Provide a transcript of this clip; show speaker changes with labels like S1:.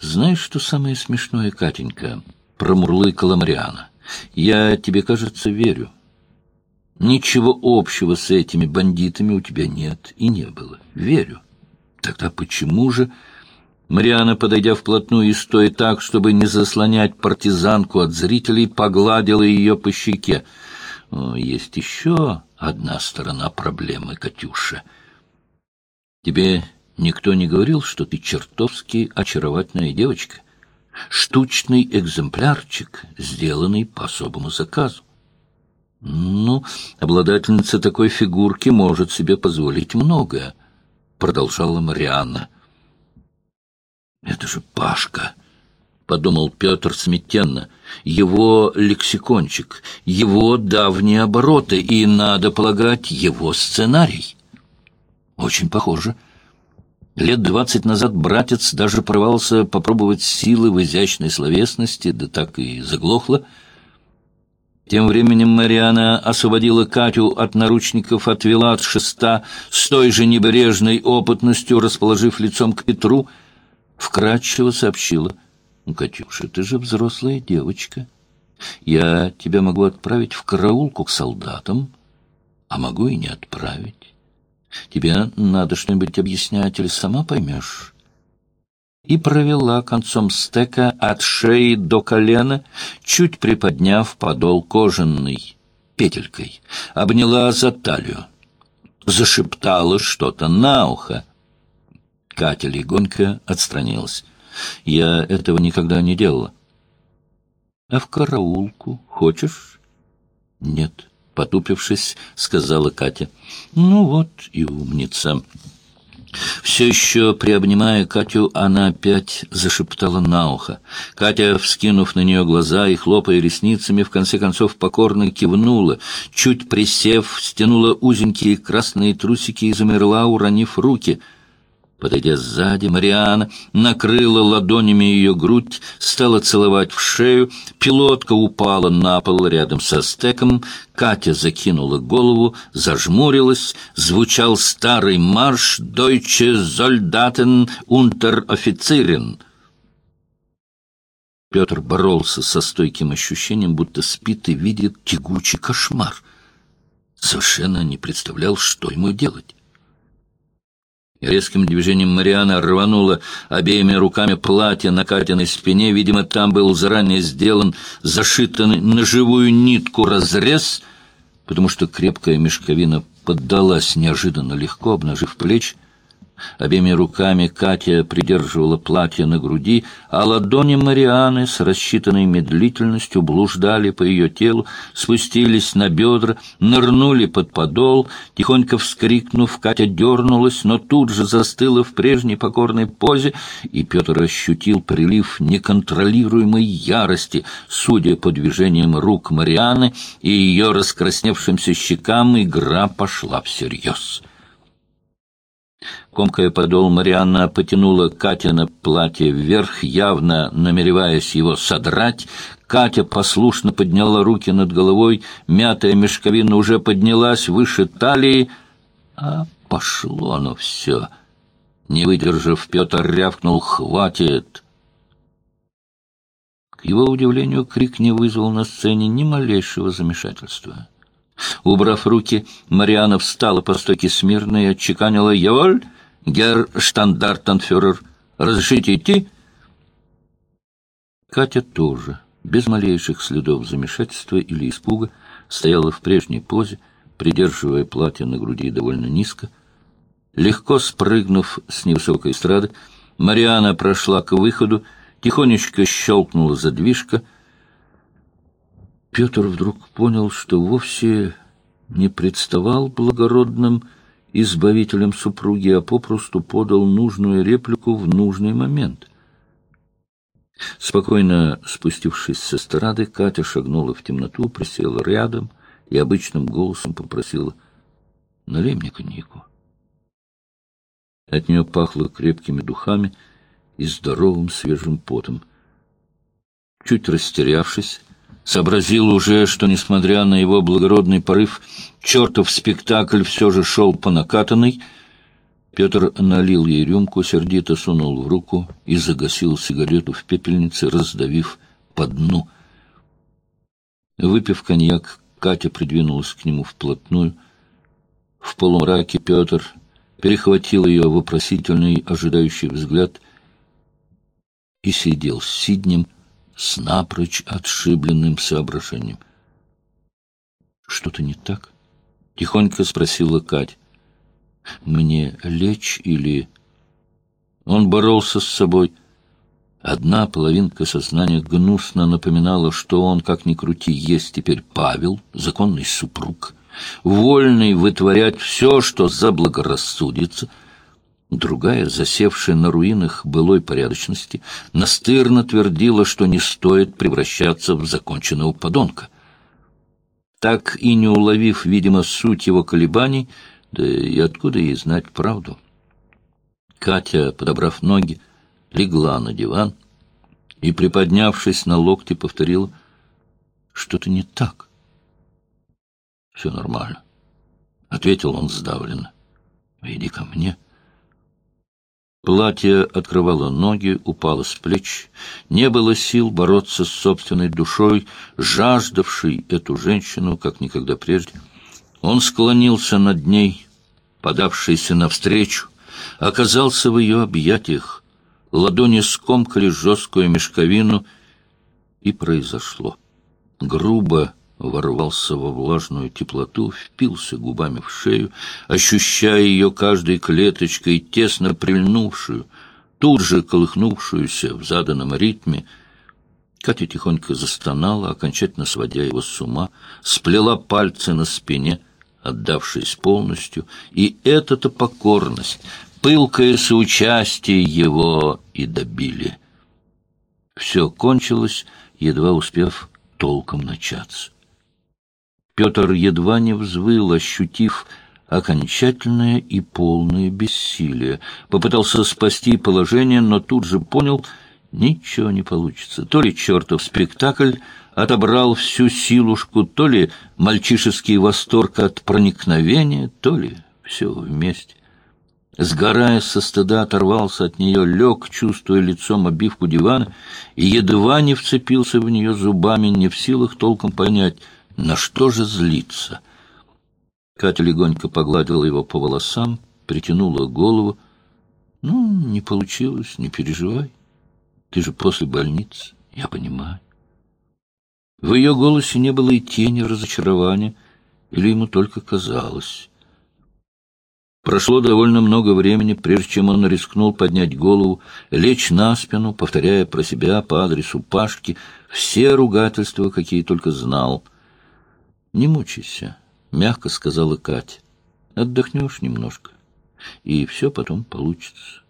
S1: Знаешь, что самое смешное, Катенька? Промурлыкала Мариана. Я тебе, кажется, верю. Ничего общего с этими бандитами у тебя нет и не было. Верю. Тогда почему же... Мариана, подойдя вплотную и стоя так, чтобы не заслонять партизанку от зрителей, погладила ее по щеке. «Есть еще одна сторона проблемы, Катюша. Тебе никто не говорил, что ты чертовски очаровательная девочка? Штучный экземплярчик, сделанный по особому заказу. Ну, обладательница такой фигурки может себе позволить многое, продолжала Марианна. Это же Пашка, подумал Петр смятенно. Его лексикончик, его давние обороты и, надо полагать, его сценарий. Очень похоже. Лет двадцать назад братец даже порвался попробовать силы в изящной словесности, да так и заглохло. Тем временем Мариана освободила Катю от наручников, отвела от шеста с той же небрежной опытностью, расположив лицом к Петру, вкратчиво сообщила. «Ну, «Катюша, ты же взрослая девочка. Я тебя могу отправить в караулку к солдатам, а могу и не отправить. Тебе надо что-нибудь объяснять или сама поймешь» и провела концом стека от шеи до колена, чуть приподняв подол кожаной петелькой, обняла за талию, зашептала что-то на ухо. Катя легонько отстранилась. Я этого никогда не делала. — А в караулку хочешь? — Нет, потупившись, сказала Катя. — Ну вот и умница. Все еще приобнимая Катю, она опять зашептала на ухо. Катя, вскинув на нее глаза и хлопая ресницами, в конце концов покорно кивнула, чуть присев, стянула узенькие красные трусики и замерла, уронив руки — Подойдя сзади, Мариана накрыла ладонями ее грудь, стала целовать в шею, пилотка упала на пол рядом со стеком, Катя закинула голову, зажмурилась, звучал старый марш «Deutsche Soldaten Unteroffizieren». Петр боролся со стойким ощущением, будто спит и видит тягучий кошмар. Совершенно не представлял, что ему делать. Резким движением Мариана рванула обеими руками платье на Катиной спине. Видимо, там был заранее сделан зашитый на живую нитку разрез, потому что крепкая мешковина поддалась неожиданно легко, обнажив плечи. Обеими руками Катя придерживала платье на груди, а ладони Марианы с рассчитанной медлительностью блуждали по ее телу, спустились на бедра, нырнули под подол. Тихонько вскрикнув, Катя дернулась, но тут же застыла в прежней покорной позе, и Петр ощутил прилив неконтролируемой ярости, судя по движениям рук Марианы и ее раскрасневшимся щекам, игра пошла всерьез. Комкая подол, Марианна потянула Катя на платье вверх, явно намереваясь его содрать. Катя послушно подняла руки над головой, мятая мешковина уже поднялась выше талии, а пошло оно все. Не выдержав, Петр рявкнул «Хватит!». К его удивлению, крик не вызвал на сцене ни малейшего замешательства. Убрав руки, Мариана встала по стойке смирно и отчеканила «Яволь!» Герр штандартенфюрер, разрешите идти?» Катя тоже, без малейших следов замешательства или испуга, стояла в прежней позе, придерживая платье на груди довольно низко. Легко спрыгнув с невысокой эстрады, Мариана прошла к выходу, тихонечко щелкнула задвижка. Петр вдруг понял, что вовсе не представал благородным избавителем супруги, а попросту подал нужную реплику в нужный момент. Спокойно спустившись с эстрады, Катя шагнула в темноту, присела рядом и обычным голосом попросила «Налей мне коньяку». От нее пахло крепкими духами и здоровым свежим потом. Чуть растерявшись, сообразил уже, что, несмотря на его благородный порыв, чертов спектакль все же шел по накатанной. Петр налил ей рюмку, сердито сунул в руку и загасил сигарету в пепельнице, раздавив по дну. Выпив коньяк, Катя придвинулась к нему вплотную. В полумраке Петр перехватил ее вопросительный, ожидающий взгляд и сидел с Сиднем с напрочь отшибленным соображением. «Что-то не так?» — тихонько спросила Катя. Мне лечь или... Он боролся с собой. Одна половинка сознания гнусно напоминала, что он, как ни крути, есть теперь Павел, законный супруг, вольный вытворять все, что заблагорассудится. Другая, засевшая на руинах былой порядочности, настырно твердила, что не стоит превращаться в законченного подонка. Так и не уловив, видимо, суть его колебаний, да и откуда ей знать правду? Катя, подобрав ноги, легла на диван и, приподнявшись на локте, повторила, что-то не так. Все нормально, — ответил он сдавленно. Иди ко мне. Платье открывало ноги, упало с плеч. Не было сил бороться с собственной душой, жаждавшей эту женщину, как никогда прежде. Он склонился над ней, подавшийся навстречу, оказался в ее объятиях. Ладони скомкали жесткую мешковину, и произошло. Грубо ворвался во влажную теплоту, впился губами в шею, ощущая ее каждой клеточкой, тесно прильнувшую, тут же колыхнувшуюся в заданном ритме, Катя тихонько застонала, окончательно сводя его с ума, сплела пальцы на спине, отдавшись полностью, и эта-то покорность, пылкое соучастие его и добили. Все кончилось, едва успев толком начаться. Петр едва не взвыл, ощутив окончательное и полное бессилие. Попытался спасти положение, но тут же понял — Ничего не получится. То ли чертов спектакль отобрал всю силушку, то ли мальчишеский восторг от проникновения, то ли все вместе. Сгорая со стыда, оторвался от нее, лег, чувствуя лицом обивку дивана, и едва не вцепился в нее зубами, не в силах толком понять, на что же злиться. Катя легонько погладила его по волосам, притянула голову. «Ну, не получилось, не переживай». Ты же после больницы, я понимаю. В ее голосе не было и тени разочарования, или ему только казалось. Прошло довольно много времени, прежде чем он рискнул поднять голову, лечь на спину, повторяя про себя по адресу Пашки все ругательства, какие только знал. «Не мучайся», — мягко сказала Катя. «Отдохнешь немножко, и все потом получится».